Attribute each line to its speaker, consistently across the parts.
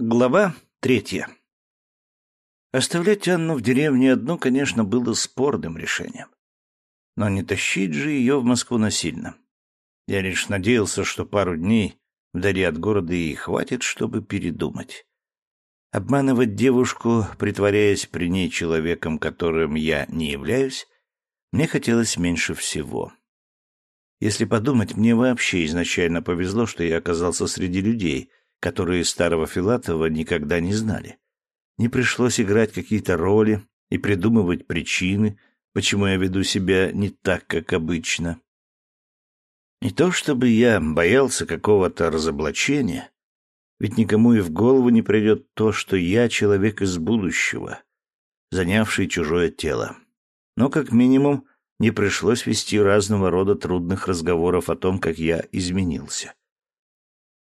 Speaker 1: Глава третья. Оставлять Анну в деревне одну, конечно, было спорным решением. Но не тащить же ее в Москву насильно. Я лишь надеялся, что пару дней вдали от города ей хватит, чтобы передумать. Обманывать девушку, притворяясь при ней человеком, которым я не являюсь, мне хотелось меньше всего. Если подумать, мне вообще изначально повезло, что я оказался среди людей — которые старого Филатова никогда не знали. Не пришлось играть какие-то роли и придумывать причины, почему я веду себя не так, как обычно. Не то чтобы я боялся какого-то разоблачения, ведь никому и в голову не придет то, что я человек из будущего, занявший чужое тело. Но, как минимум, не пришлось вести разного рода трудных разговоров о том, как я изменился.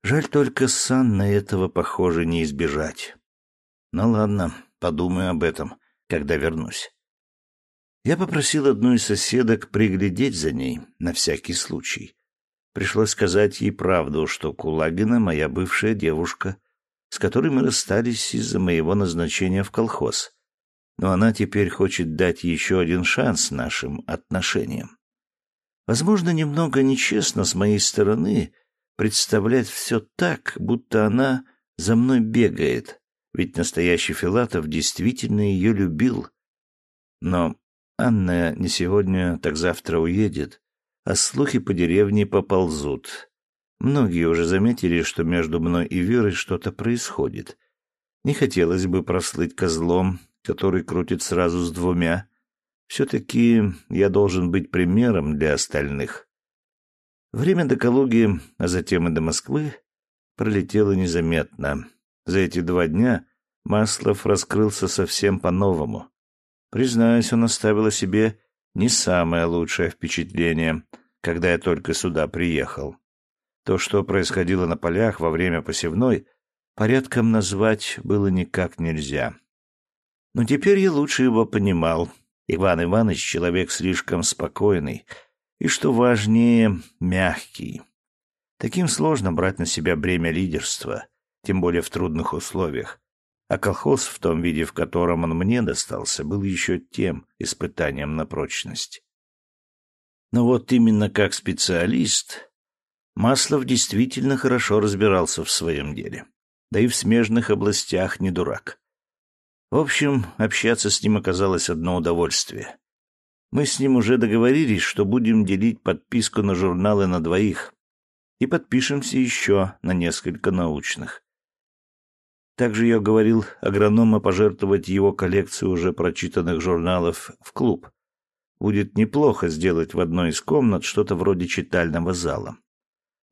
Speaker 1: Жаль только с Анной этого, похоже, не избежать. Ну ладно, подумаю об этом, когда вернусь. Я попросил одну из соседок приглядеть за ней на всякий случай. Пришлось сказать ей правду, что Кулагина — моя бывшая девушка, с которой мы расстались из-за моего назначения в колхоз. Но она теперь хочет дать еще один шанс нашим отношениям. Возможно, немного нечестно с моей стороны — представлять все так, будто она за мной бегает, ведь настоящий Филатов действительно ее любил. Но Анна не сегодня, так завтра уедет, а слухи по деревне поползут. Многие уже заметили, что между мной и Верой что-то происходит. Не хотелось бы прослыть козлом, который крутит сразу с двумя. Все-таки я должен быть примером для остальных. Время до Калуги, а затем и до Москвы, пролетело незаметно. За эти два дня Маслов раскрылся совсем по-новому. Признаюсь, он оставил о себе не самое лучшее впечатление, когда я только сюда приехал. То, что происходило на полях во время посевной, порядком назвать было никак нельзя. Но теперь я лучше его понимал. Иван Иванович — человек слишком спокойный — и, что важнее, мягкий. Таким сложно брать на себя бремя лидерства, тем более в трудных условиях. А колхоз в том виде, в котором он мне достался, был еще тем испытанием на прочность. Но вот именно как специалист Маслов действительно хорошо разбирался в своем деле. Да и в смежных областях не дурак. В общем, общаться с ним оказалось одно удовольствие. Мы с ним уже договорились, что будем делить подписку на журналы на двоих и подпишемся еще на несколько научных. Также я говорил агронома пожертвовать его коллекцию уже прочитанных журналов в клуб. Будет неплохо сделать в одной из комнат что-то вроде читального зала.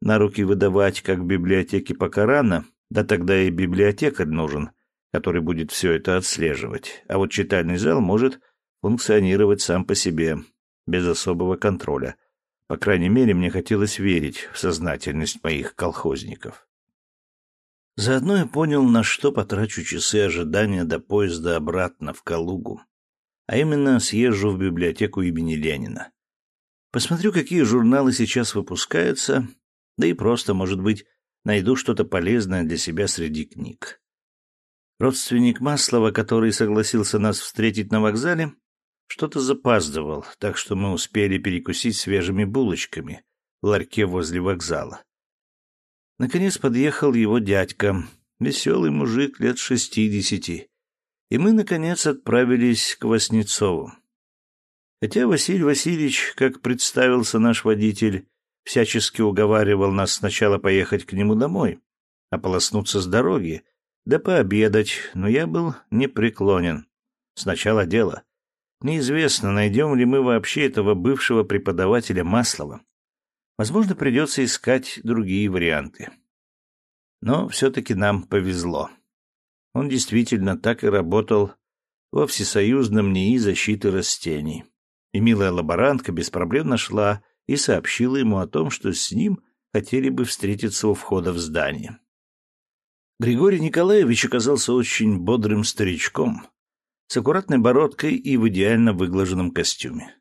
Speaker 1: На руки выдавать, как в библиотеке пока рано, да тогда и библиотекарь нужен, который будет все это отслеживать. А вот читальный зал может функционировать сам по себе, без особого контроля. По крайней мере, мне хотелось верить в сознательность моих колхозников. Заодно я понял, на что потрачу часы ожидания до поезда обратно в Калугу. А именно, съезжу в библиотеку имени Ленина. Посмотрю, какие журналы сейчас выпускаются, да и просто, может быть, найду что-то полезное для себя среди книг. Родственник Маслова, который согласился нас встретить на вокзале, что-то запаздывал, так что мы успели перекусить свежими булочками в ларьке возле вокзала. Наконец подъехал его дядька, веселый мужик лет шестидесяти, и мы, наконец, отправились к Васнецову. Хотя Василий Васильевич, как представился наш водитель, всячески уговаривал нас сначала поехать к нему домой, ополоснуться с дороги, да пообедать, но я был непреклонен. Сначала дело. Неизвестно, найдем ли мы вообще этого бывшего преподавателя Маслова. Возможно, придется искать другие варианты. Но все-таки нам повезло. Он действительно так и работал во всесоюзном НИИ защиты растений. И милая лаборантка без проблем нашла и сообщила ему о том, что с ним хотели бы встретиться у входа в здание. Григорий Николаевич оказался очень бодрым старичком, с аккуратной бородкой и в идеально выглаженном костюме.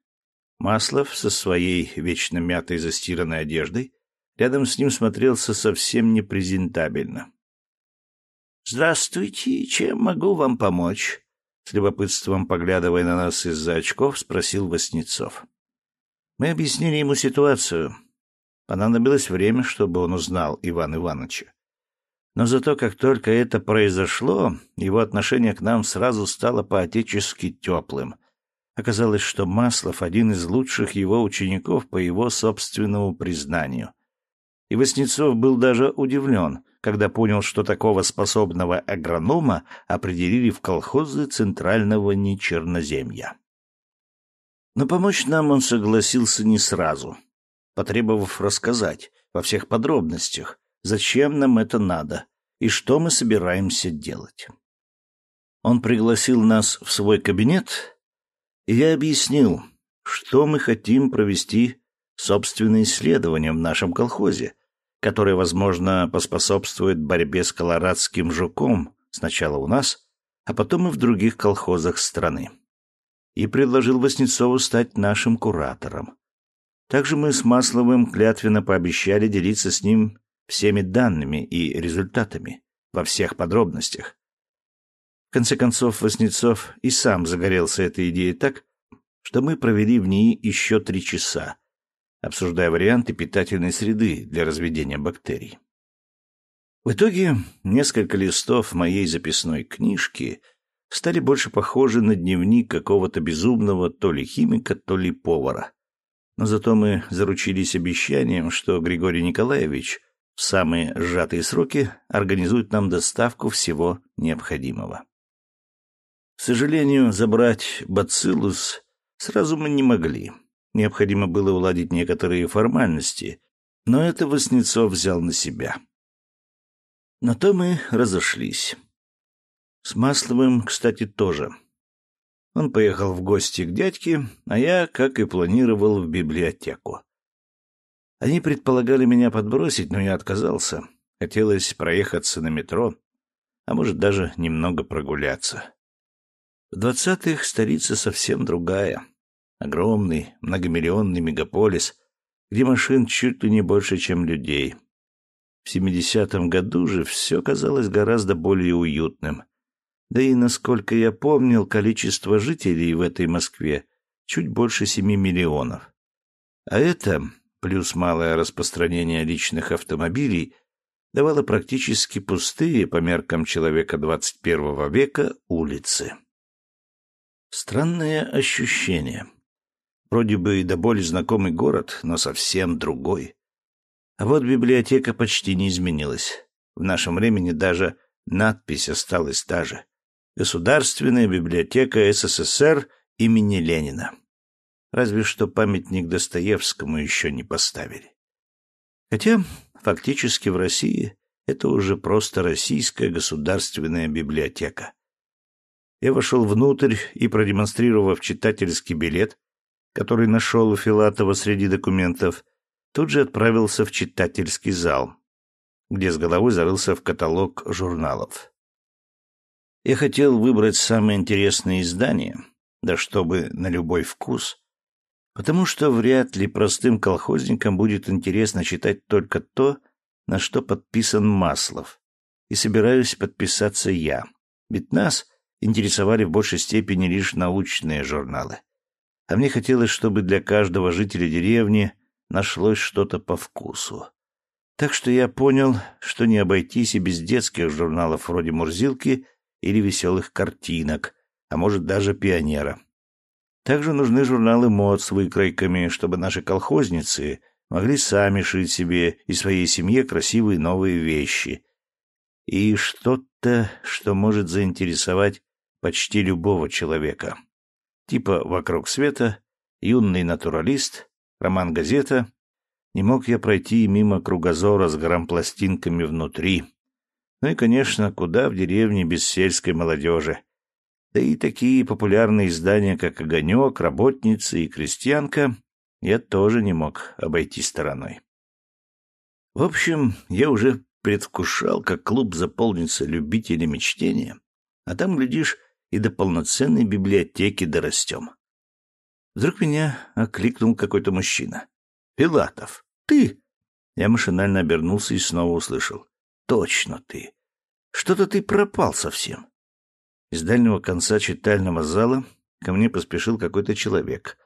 Speaker 1: Маслов со своей вечно мятой застиранной одеждой рядом с ним смотрелся совсем непрезентабельно. Здравствуйте, чем могу вам помочь? С любопытством поглядывая на нас из-за очков, спросил Васнецов. Мы объяснили ему ситуацию. Понадобилось время, чтобы он узнал Ивана Ивановича. Но зато, как только это произошло, его отношение к нам сразу стало по-отечески теплым. Оказалось, что Маслов — один из лучших его учеников по его собственному признанию. И Васнецов был даже удивлен, когда понял, что такого способного агронома определили в колхозы Центрального Нечерноземья. Но помочь нам он согласился не сразу, потребовав рассказать во всех подробностях, зачем нам это надо и что мы собираемся делать. Он пригласил нас в свой кабинет, и я объяснил, что мы хотим провести собственное исследование в нашем колхозе, которое, возможно, поспособствует борьбе с колорадским жуком сначала у нас, а потом и в других колхозах страны. И предложил Васнецову стать нашим куратором. Также мы с Масловым клятвенно пообещали делиться с ним всеми данными и результатами во всех подробностях. В конце концов, Васнецов и сам загорелся этой идеей так, что мы провели в ней еще три часа, обсуждая варианты питательной среды для разведения бактерий. В итоге несколько листов моей записной книжки стали больше похожи на дневник какого-то безумного то ли химика, то ли повара. Но зато мы заручились обещанием, что Григорий Николаевич — в самые сжатые сроки организует нам доставку всего необходимого. К сожалению, забрать бациллус сразу мы не могли. Необходимо было уладить некоторые формальности, но это Васнецов взял на себя. На то мы разошлись. С Масловым, кстати, тоже. Он поехал в гости к дядьке, а я, как и планировал, в библиотеку. Они предполагали меня подбросить, но я отказался. Хотелось проехаться на метро, а может даже немного прогуляться. В двадцатых столица совсем другая. Огромный, многомиллионный мегаполис, где машин чуть ли не больше, чем людей. В семидесятом году же все казалось гораздо более уютным. Да и, насколько я помнил, количество жителей в этой Москве чуть больше семи миллионов. А это плюс малое распространение личных автомобилей давало практически пустые по меркам человека 21 века улицы. Странное ощущение. Вроде бы и до боли знакомый город, но совсем другой. А вот библиотека почти не изменилась. В нашем времени даже надпись осталась та же. Государственная библиотека СССР имени Ленина. Разве что памятник Достоевскому еще не поставили. Хотя фактически в России это уже просто российская государственная библиотека. Я вошел внутрь и, продемонстрировав читательский билет, который нашел у Филатова среди документов, тут же отправился в читательский зал, где с головой зарылся в каталог журналов. Я хотел выбрать самые интересные издания, да чтобы на любой вкус, потому что вряд ли простым колхозникам будет интересно читать только то, на что подписан Маслов. И собираюсь подписаться я. Ведь нас интересовали в большей степени лишь научные журналы. А мне хотелось, чтобы для каждого жителя деревни нашлось что-то по вкусу. Так что я понял, что не обойтись и без детских журналов вроде «Мурзилки» или «Веселых картинок», а может даже «Пионера». Также нужны журналы мод с выкройками, чтобы наши колхозницы могли сами шить себе и своей семье красивые новые вещи. И что-то, что может заинтересовать почти любого человека. Типа «Вокруг света», «Юный натуралист», «Роман-газета». Не мог я пройти мимо кругозора с грампластинками внутри. Ну и, конечно, куда в деревне без сельской молодежи. Да и такие популярные издания, как «Огонек», «Работница» и «Крестьянка» я тоже не мог обойти стороной. В общем, я уже предвкушал, как клуб заполнится любителями чтения, а там, глядишь, и до полноценной библиотеки дорастем. Вдруг меня окликнул какой-то мужчина. «Пилатов, ты?» Я машинально обернулся и снова услышал. «Точно ты!» Что-то ты пропал совсем. Из дальнего конца читального зала ко мне поспешил какой-то человек,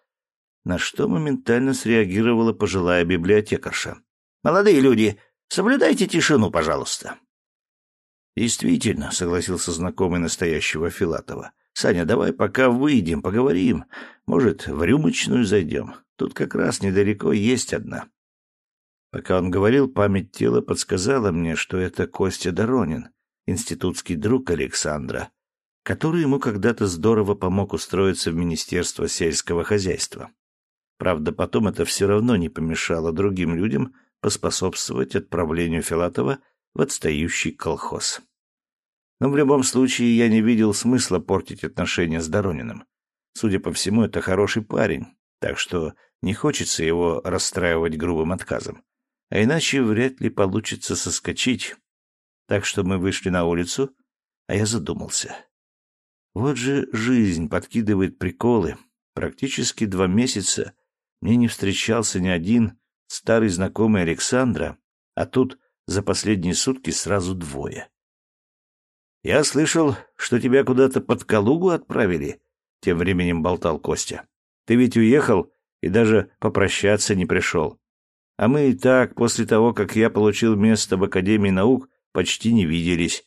Speaker 1: на что моментально среагировала пожилая библиотекарша. «Молодые люди, соблюдайте тишину, пожалуйста». «Действительно», — согласился знакомый настоящего Филатова. «Саня, давай пока выйдем, поговорим. Может, в рюмочную зайдем. Тут как раз недалеко есть одна». Пока он говорил, память тела подсказала мне, что это Костя Доронин, институтский друг Александра, который ему когда-то здорово помог устроиться в Министерство сельского хозяйства. Правда, потом это все равно не помешало другим людям поспособствовать отправлению Филатова в отстающий колхоз. Но в любом случае я не видел смысла портить отношения с Дорониным. Судя по всему, это хороший парень, так что не хочется его расстраивать грубым отказом. А иначе вряд ли получится соскочить. Так что мы вышли на улицу, а я задумался. Вот же жизнь подкидывает приколы. Практически два месяца мне не встречался ни один старый знакомый Александра, а тут за последние сутки сразу двое. «Я слышал, что тебя куда-то под Калугу отправили», — тем временем болтал Костя. «Ты ведь уехал и даже попрощаться не пришел. А мы и так, после того, как я получил место в Академии наук, почти не виделись.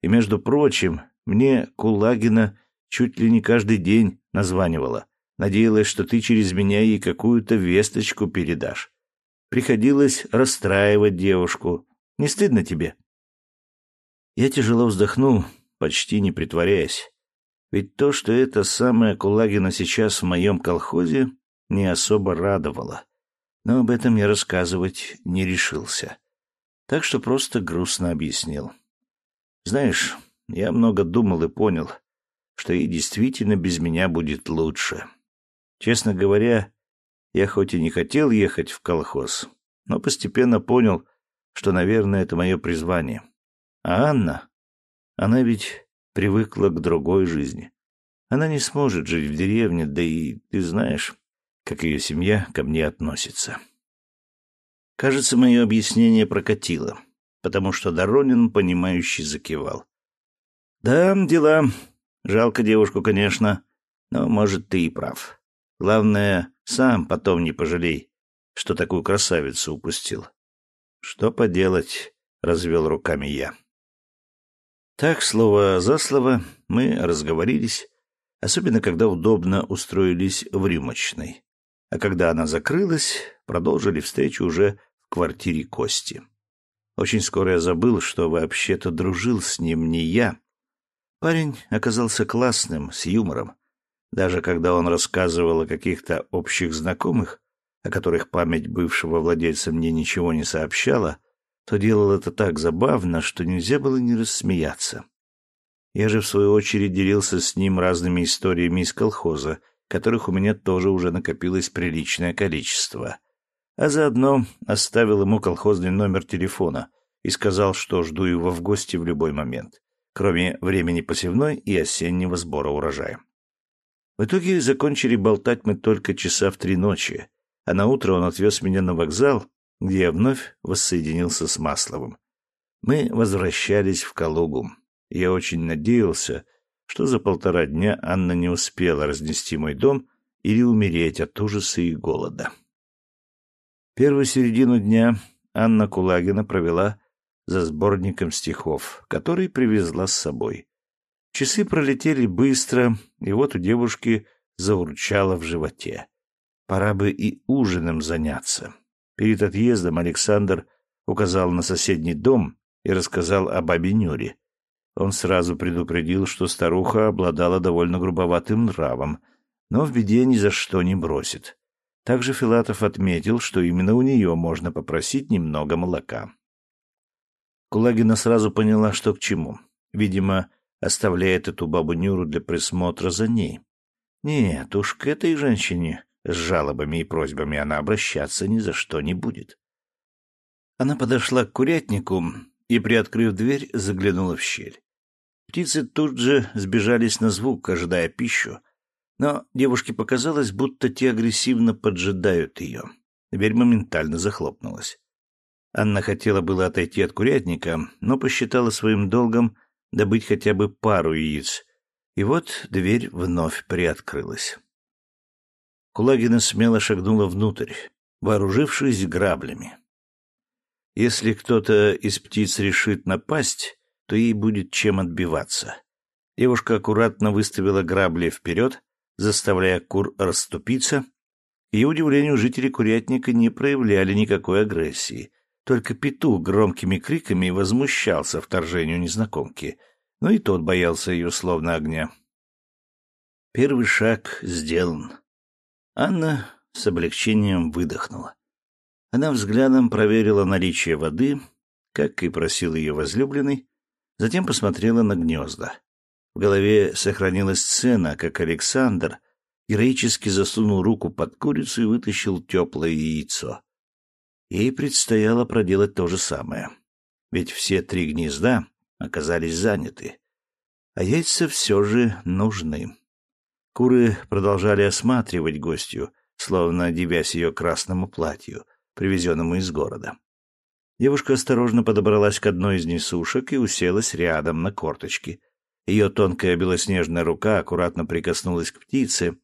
Speaker 1: И, между прочим, мне Кулагина чуть ли не каждый день названивала. Надеялась, что ты через меня ей какую-то весточку передашь. Приходилось расстраивать девушку. Не стыдно тебе?» Я тяжело вздохнул, почти не притворяясь. Ведь то, что это самая Кулагина сейчас в моем колхозе, не особо радовало. Но об этом я рассказывать не решился. Так что просто грустно объяснил. Знаешь, я много думал и понял, что ей действительно без меня будет лучше. Честно говоря, я хоть и не хотел ехать в колхоз, но постепенно понял, что, наверное, это мое призвание. А Анна, она ведь привыкла к другой жизни. Она не сможет жить в деревне, да и ты знаешь, как ее семья ко мне относится. Кажется, мое объяснение прокатило, потому что Доронин, понимающий, закивал. «Да, дела. Жалко девушку, конечно, но, может, ты и прав. Главное, сам потом не пожалей, что такую красавицу упустил. Что поделать, развел руками я. Так, слово за слово, мы разговорились, особенно когда удобно устроились в рюмочной. А когда она закрылась, продолжили встречу уже в квартире Кости. Очень скоро я забыл, что вообще-то дружил с ним не я. Парень оказался классным, с юмором. Даже когда он рассказывал о каких-то общих знакомых, о которых память бывшего владельца мне ничего не сообщала, то делал это так забавно, что нельзя было не рассмеяться. Я же, в свою очередь, делился с ним разными историями из колхоза, которых у меня тоже уже накопилось приличное количество. А заодно оставил ему колхозный номер телефона и сказал, что жду его в гости в любой момент, кроме времени посевной и осеннего сбора урожая. В итоге закончили болтать мы только часа в три ночи, а на утро он отвез меня на вокзал, где я вновь воссоединился с Масловым. Мы возвращались в Калугу. Я очень надеялся, что за полтора дня Анна не успела разнести мой дом или умереть от ужаса и голода. Первую середину дня Анна Кулагина провела за сборником стихов, который привезла с собой. Часы пролетели быстро, и вот у девушки заурчало в животе. Пора бы и ужином заняться. Перед отъездом Александр указал на соседний дом и рассказал о бабе Нюре. Он сразу предупредил, что старуха обладала довольно грубоватым нравом, но в беде ни за что не бросит. Также Филатов отметил, что именно у нее можно попросить немного молока. Кулагина сразу поняла, что к чему. Видимо, оставляет эту бабу Нюру для присмотра за ней. Нет, уж к этой женщине с жалобами и просьбами она обращаться ни за что не будет. Она подошла к курятнику и, приоткрыв дверь, заглянула в щель. Птицы тут же сбежались на звук, ожидая пищу, но девушке показалось, будто те агрессивно поджидают ее. Дверь моментально захлопнулась. Анна хотела было отойти от курятника, но посчитала своим долгом добыть хотя бы пару яиц. И вот дверь вновь приоткрылась. Кулагина смело шагнула внутрь, вооружившись граблями. Если кто-то из птиц решит напасть, то ей будет чем отбиваться. Девушка аккуратно выставила грабли вперед, заставляя кур расступиться. Ее удивлению, жители курятника не проявляли никакой агрессии. Только петух громкими криками возмущался вторжению незнакомки, но и тот боялся ее словно огня. Первый шаг сделан. Анна с облегчением выдохнула. Она взглядом проверила наличие воды, как и просил ее возлюбленный, затем посмотрела на гнезда. В голове сохранилась сцена, как Александр героически засунул руку под курицу и вытащил теплое яйцо. Ей предстояло проделать то же самое. Ведь все три гнезда оказались заняты. А яйца все же нужны. Куры продолжали осматривать гостью, словно дивясь ее красному платью, привезенному из города. Девушка осторожно подобралась к одной из несушек и уселась рядом на корточки. Ее тонкая белоснежная рука аккуратно прикоснулась к птице,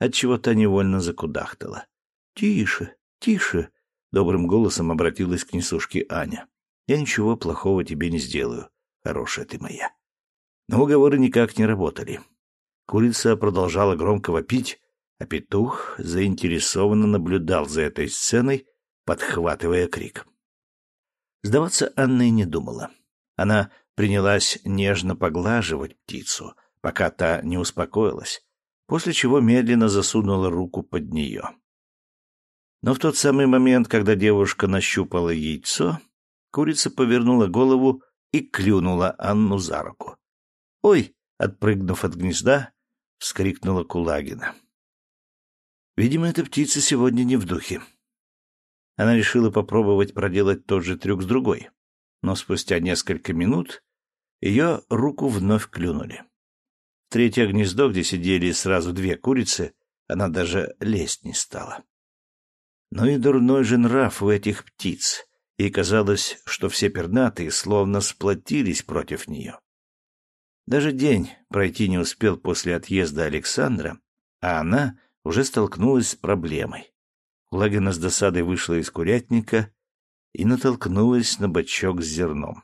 Speaker 1: отчего та невольно закудахтала. «Тише, тише!» — добрым голосом обратилась к несушке Аня. «Я ничего плохого тебе не сделаю, хорошая ты моя». Но уговоры никак не работали. Курица продолжала громко вопить, а петух заинтересованно наблюдал за этой сценой, подхватывая крик. Сдаваться Анна и не думала. Она принялась нежно поглаживать птицу, пока та не успокоилась, после чего медленно засунула руку под нее. Но в тот самый момент, когда девушка нащупала яйцо, курица повернула голову и клюнула Анну за руку. «Ой!» — отпрыгнув от гнезда, вскрикнула Кулагина. Видимо, эта птица сегодня не в духе. Она решила попробовать проделать тот же трюк с другой. Но спустя несколько минут ее руку вновь клюнули. В третье гнездо, где сидели сразу две курицы, она даже лезть не стала. Но и дурной же нрав у этих птиц. Ей казалось, что все пернатые словно сплотились против нее. Даже день пройти не успел после отъезда Александра, а она уже столкнулась с проблемой. Лагина с досадой вышла из курятника и натолкнулась на бачок с зерном.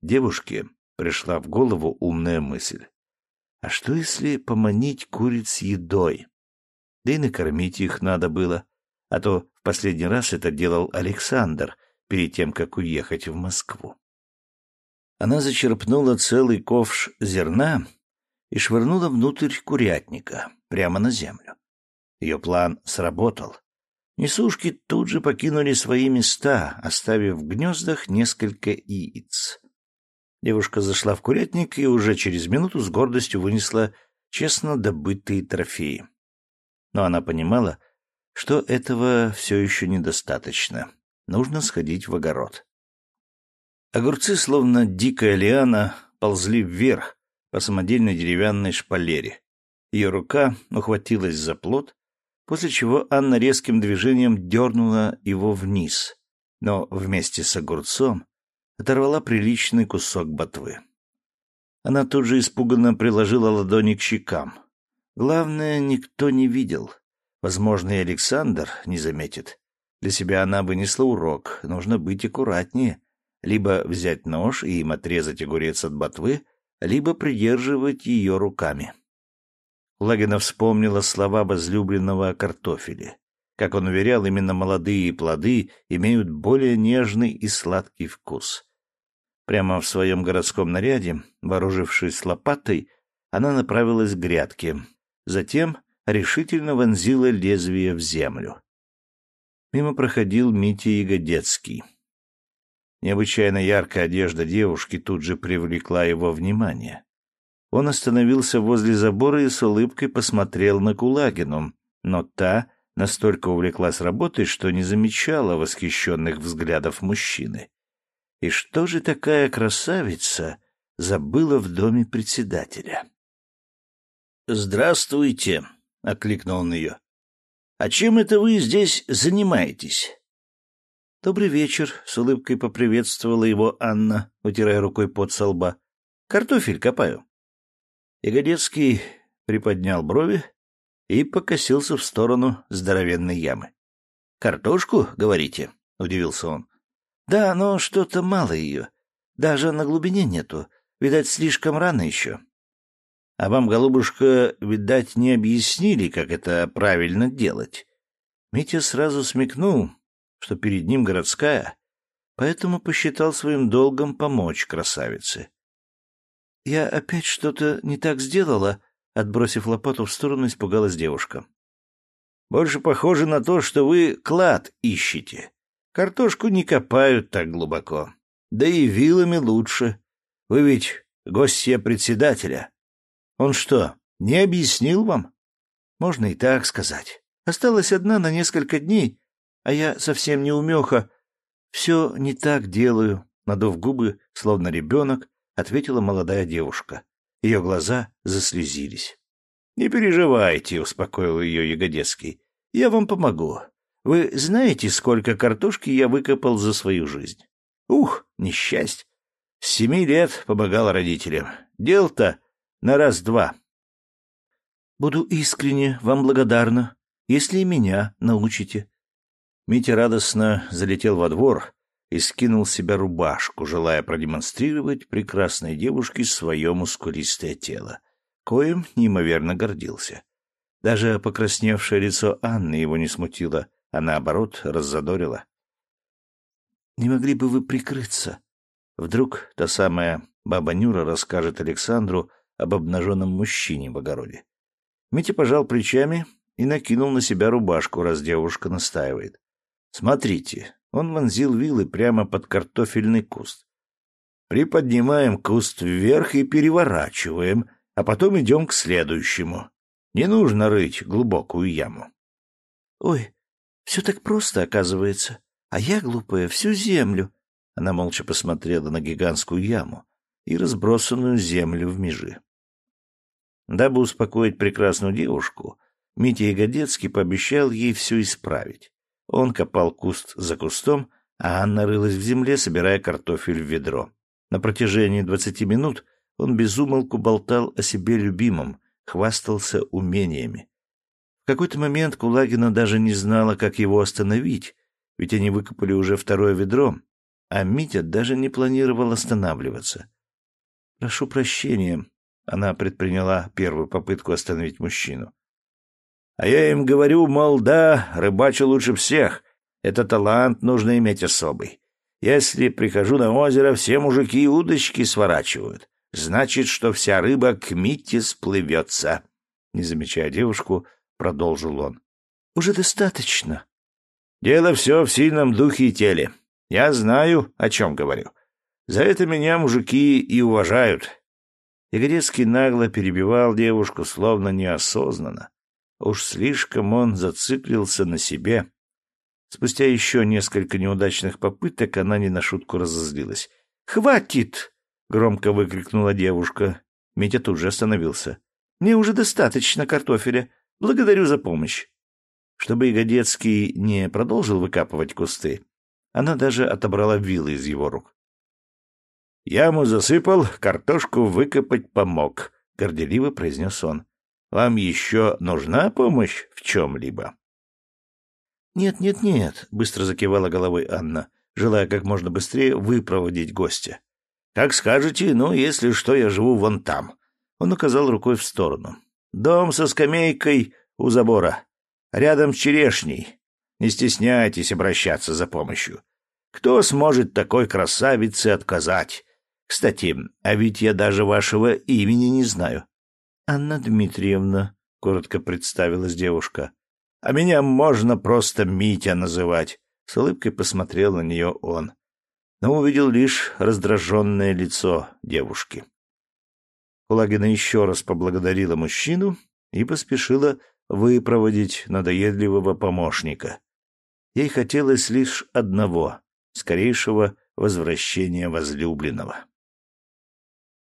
Speaker 1: Девушке пришла в голову умная мысль. А что, если поманить куриц едой? Да и накормить их надо было, а то в последний раз это делал Александр перед тем, как уехать в Москву. Она зачерпнула целый ковш зерна и швырнула внутрь курятника, прямо на землю. Ее план сработал. Несушки тут же покинули свои места, оставив в гнездах несколько яиц. Девушка зашла в курятник и уже через минуту с гордостью вынесла честно добытые трофеи. Но она понимала, что этого все еще недостаточно. Нужно сходить в огород. Огурцы, словно дикая лиана, ползли вверх по самодельной деревянной шпалере. Ее рука ухватилась за плод, после чего Анна резким движением дернула его вниз, но вместе с огурцом оторвала приличный кусок ботвы. Она тут же испуганно приложила ладони к щекам. Главное, никто не видел. Возможно, и Александр не заметит. Для себя она вынесла урок. Нужно быть аккуратнее. Либо взять нож и им отрезать огурец от ботвы, либо придерживать ее руками. Лагина вспомнила слова возлюбленного о картофеле. Как он уверял, именно молодые плоды имеют более нежный и сладкий вкус. Прямо в своем городском наряде, вооружившись лопатой, она направилась к грядке. Затем решительно вонзила лезвие в землю. Мимо проходил Митя Ягодецкий. Необычайно яркая одежда девушки тут же привлекла его внимание. Он остановился возле забора и с улыбкой посмотрел на Кулагину, но та настолько увлеклась работой, что не замечала восхищенных взглядов мужчины. И что же такая красавица забыла в доме председателя? «Здравствуйте», — окликнул он ее. «А чем это вы здесь занимаетесь?» «Добрый вечер», — с улыбкой поприветствовала его Анна, утирая рукой под со лба. Картофель копаю. Ягодецкий приподнял брови и покосился в сторону здоровенной ямы. «Картошку, говорите?» — удивился он. «Да, но что-то мало ее. Даже на глубине нету. Видать, слишком рано еще». «А вам, голубушка, видать, не объяснили, как это правильно делать?» Митя сразу смекнул, что перед ним городская, поэтому посчитал своим долгом помочь красавице. «Я опять что-то не так сделала?» Отбросив лопату в сторону, испугалась девушка. «Больше похоже на то, что вы клад ищете. Картошку не копают так глубоко. Да и вилами лучше. Вы ведь гостья председателя. Он что, не объяснил вам? Можно и так сказать. Осталась одна на несколько дней, а я совсем не умеха. Все не так делаю, надув губы, словно ребенок, ответила молодая девушка. Ее глаза заслезились. «Не переживайте», — успокоил ее Ягодецкий. «Я вам помогу. Вы знаете, сколько картошки я выкопал за свою жизнь? Ух, несчастье! С семи лет помогал родителям. Дел-то на раз-два». «Буду искренне вам благодарна, если и меня научите». Митя радостно залетел во двор, и скинул с себя рубашку, желая продемонстрировать прекрасной девушке свое мускулистое тело, коим неимоверно гордился. Даже покрасневшее лицо Анны его не смутило, а наоборот раззадорило. «Не могли бы вы прикрыться?» Вдруг та самая баба Нюра расскажет Александру об обнаженном мужчине в огороде. Митя пожал плечами и накинул на себя рубашку, раз девушка настаивает. «Смотрите, он вонзил вилы прямо под картофельный куст. Приподнимаем куст вверх и переворачиваем, а потом идем к следующему. Не нужно рыть глубокую яму. Ой, все так просто, оказывается. А я, глупая, всю землю. Она молча посмотрела на гигантскую яму и разбросанную землю в межи. Дабы успокоить прекрасную девушку, Митя Ягодецкий пообещал ей все исправить. Он копал куст за кустом, а Анна рылась в земле, собирая картофель в ведро. На протяжении двадцати минут он безумолку болтал о себе любимом, хвастался умениями. В какой-то момент Кулагина даже не знала, как его остановить, ведь они выкопали уже второе ведро, а Митя даже не планировал останавливаться. «Прошу прощения», — она предприняла первую попытку остановить мужчину. А я им говорю, мол, да, рыбачу лучше всех. Это талант нужно иметь особый. Если прихожу на озеро, все мужики удочки сворачивают. Значит, что вся рыба к Мите сплывется. Не замечая девушку, продолжил он. Уже достаточно. Дело все в сильном духе и теле. Я знаю, о чем говорю. За это меня мужики и уважают. Игорецкий нагло перебивал девушку, словно неосознанно. Уж слишком он зациклился на себе. Спустя еще несколько неудачных попыток она не на шутку разозлилась. «Хватит!» — громко выкрикнула девушка. Митя тут же остановился. «Мне уже достаточно картофеля. Благодарю за помощь». Чтобы Ягодецкий не продолжил выкапывать кусты, она даже отобрала вилы из его рук. «Яму засыпал, картошку выкопать помог», — горделиво произнес он. Вам еще нужна помощь в чем-либо? «Нет, нет, нет», — быстро закивала головой Анна, желая как можно быстрее выпроводить гостя. «Как скажете, ну, если что, я живу вон там». Он указал рукой в сторону. «Дом со скамейкой у забора. Рядом с черешней. Не стесняйтесь обращаться за помощью. Кто сможет такой красавице отказать? Кстати, а ведь я даже вашего имени не знаю. Анна Дмитриевна, коротко представилась девушка. А меня можно просто Митя называть. С улыбкой посмотрел на нее он, но увидел лишь раздраженное лицо девушки. Кулагина еще раз поблагодарила мужчину и поспешила выпроводить надоедливого помощника. Ей хотелось лишь одного — скорейшего возвращения возлюбленного.